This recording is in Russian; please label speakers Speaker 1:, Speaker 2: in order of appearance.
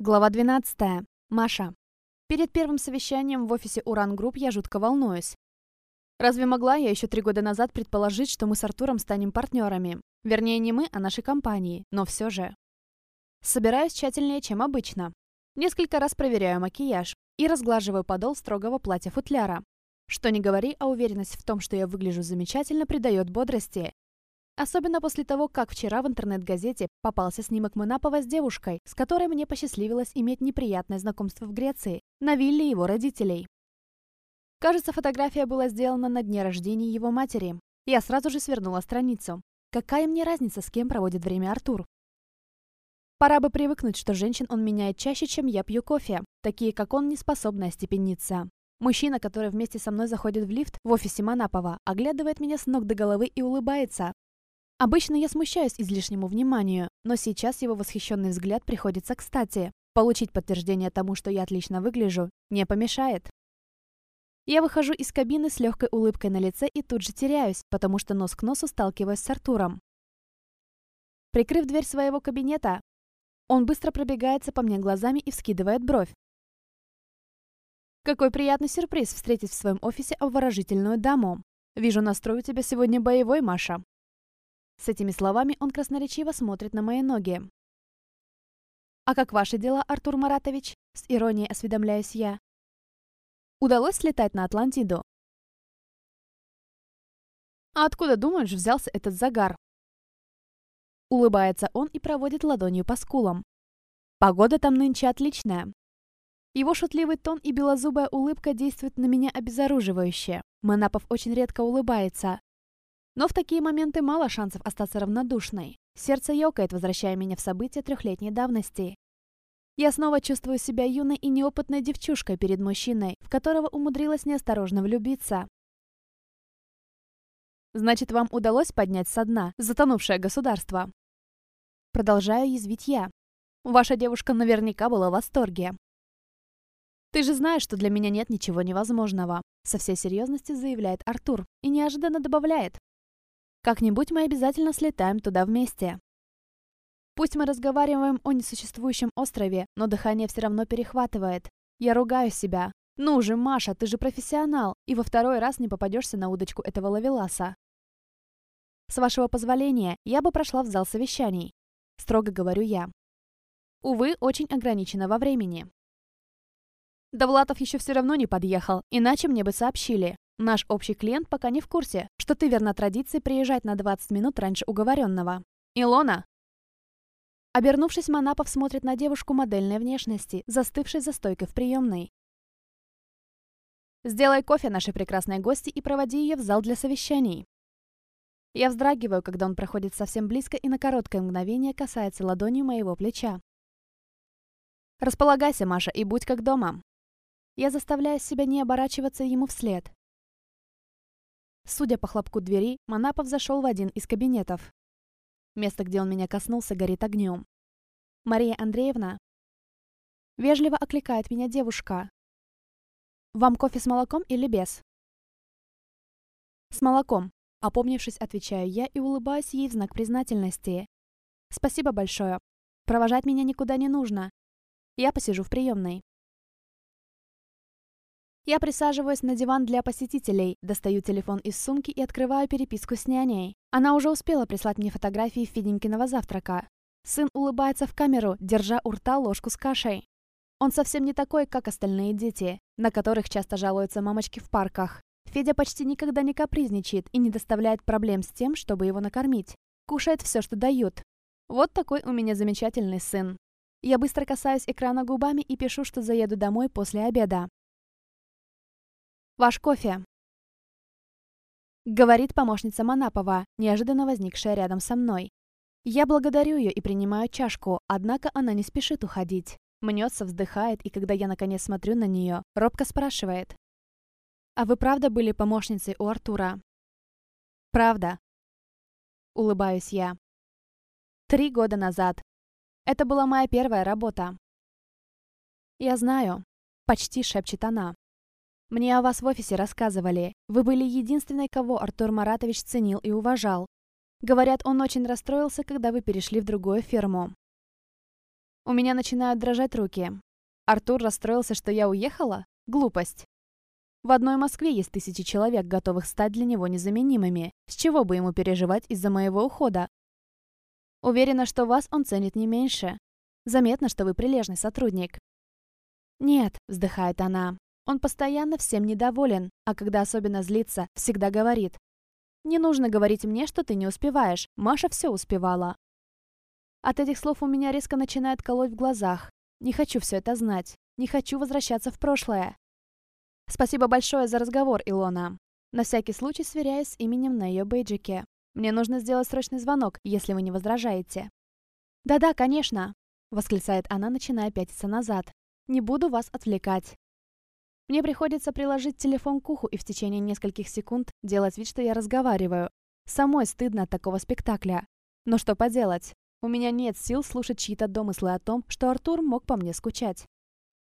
Speaker 1: Глава 12. Маша. Перед первым совещанием в офисе Уран Групп я жутко волнуюсь. Разве могла я еще три года назад предположить, что мы с Артуром станем партнерами? Вернее, не мы, а наши компании, но все же. Собираюсь тщательнее, чем обычно. Несколько раз проверяю макияж и разглаживаю подол строгого платья-футляра. Что ни говори, а уверенность в том, что я выгляжу замечательно, придает бодрости. Особенно после того, как вчера в интернет-газете попался снимок Манапова с девушкой, с которой мне посчастливилось иметь неприятное знакомство в Греции, на вилле его родителей. Кажется, фотография была сделана на дне рождения его матери. Я сразу же свернула страницу. Какая мне разница, с кем проводит время Артур? Пора бы привыкнуть, что женщин он меняет чаще, чем я пью кофе. Такие, как он, не способны остепениться. Мужчина, который вместе со мной заходит в лифт в офисе Манапова, оглядывает меня с ног до головы и улыбается. Обычно я смущаюсь излишнему вниманию, но сейчас его восхищенный взгляд приходится кстати. Получить подтверждение тому, что я отлично выгляжу, не помешает. Я выхожу из кабины с легкой улыбкой на лице и тут же теряюсь, потому что нос к носу сталкиваюсь с Артуром. Прикрыв дверь своего кабинета, он быстро пробегается по мне глазами и вскидывает бровь. Какой приятный сюрприз встретить в своем офисе обворожительную даму. Вижу, настрой у тебя сегодня боевой, Маша. С этими словами он красноречиво смотрит на мои ноги. «А как ваши дела, Артур Маратович?» С иронией осведомляюсь я. «Удалось слетать на Атлантиду?» «А откуда, думаешь, взялся этот загар?» Улыбается он и проводит ладонью по скулам. «Погода там нынче отличная». Его шутливый тон и белозубая улыбка действуют на меня обезоруживающе. Манапов очень редко улыбается, но в такие моменты мало шансов остаться равнодушной. Сердце ёкает, возвращая меня в события трехлетней давности. Я снова чувствую себя юной и неопытной девчушкой перед мужчиной, в которого умудрилась неосторожно влюбиться. Значит, вам удалось поднять со дна затонувшее государство? Продолжаю язвить я. Ваша девушка наверняка была в восторге. Ты же знаешь, что для меня нет ничего невозможного. Со всей серьезностью заявляет Артур и неожиданно добавляет. Как-нибудь мы обязательно слетаем туда вместе. Пусть мы разговариваем о несуществующем острове, но дыхание все равно перехватывает. Я ругаю себя. Ну же, Маша, ты же профессионал, и во второй раз не попадешься на удочку этого ловеласа. С вашего позволения, я бы прошла в зал совещаний. Строго говорю я. Увы, очень ограничено во времени. Довлатов еще все равно не подъехал, иначе мне бы сообщили. Наш общий клиент пока не в курсе, что ты верна традиции приезжать на 20 минут раньше уговоренного. Илона!» Обернувшись, Манапов смотрит на девушку модельной внешности, застывшей за стойкой в приемной. «Сделай кофе нашей прекрасной гости и проводи ее в зал для совещаний». Я вздрагиваю, когда он проходит совсем близко и на короткое мгновение касается ладонью моего плеча. «Располагайся, Маша, и будь как дома». Я заставляю себя не оборачиваться ему вслед. Судя по хлопку двери, Манапов зашел в один из кабинетов. Место, где он меня коснулся, горит огнем. «Мария Андреевна?» Вежливо окликает меня девушка. «Вам кофе с молоком или без?» «С молоком», — опомнившись, отвечаю я и улыбаюсь ей в знак признательности. «Спасибо большое. Провожать меня никуда не нужно. Я посижу в приемной». Я присаживаюсь на диван для посетителей, достаю телефон из сумки и открываю переписку с няней. Она уже успела прислать мне фотографии Феденькиного завтрака. Сын улыбается в камеру, держа у рта ложку с кашей. Он совсем не такой, как остальные дети, на которых часто жалуются мамочки в парках. Федя почти никогда не капризничает и не доставляет проблем с тем, чтобы его накормить. Кушает все, что дают. Вот такой у меня замечательный сын. Я быстро касаюсь экрана губами и пишу, что заеду домой после обеда. «Ваш кофе!» Говорит помощница Манапова, неожиданно возникшая рядом со мной. Я благодарю ее и принимаю чашку, однако она не спешит уходить. Мнется, вздыхает, и когда я наконец смотрю на нее, робко спрашивает. «А вы правда были помощницей у Артура?» «Правда», — улыбаюсь я. «Три года назад. Это была моя первая работа». «Я знаю», — почти шепчет она. Мне о вас в офисе рассказывали. Вы были единственной, кого Артур Маратович ценил и уважал. Говорят, он очень расстроился, когда вы перешли в другую фирму. У меня начинают дрожать руки. Артур расстроился, что я уехала? Глупость. В одной Москве есть тысячи человек, готовых стать для него незаменимыми. С чего бы ему переживать из-за моего ухода? Уверена, что вас он ценит не меньше. Заметно, что вы прилежный сотрудник. «Нет», — вздыхает она, — «он постоянно всем недоволен, а когда особенно злится, всегда говорит. Не нужно говорить мне, что ты не успеваешь, Маша все успевала». От этих слов у меня резко начинает колоть в глазах. Не хочу все это знать. Не хочу возвращаться в прошлое. Спасибо большое за разговор, Илона. На всякий случай сверяюсь с именем на ее бейджике. Мне нужно сделать срочный звонок, если вы не возражаете. «Да-да, конечно!» — восклицает она, начиная пятиться назад. «Не буду вас отвлекать». Мне приходится приложить телефон к уху и в течение нескольких секунд делать вид, что я разговариваю. Самой стыдно от такого спектакля. Но что поделать? У меня нет сил слушать чьи-то домыслы о том, что Артур мог по мне скучать.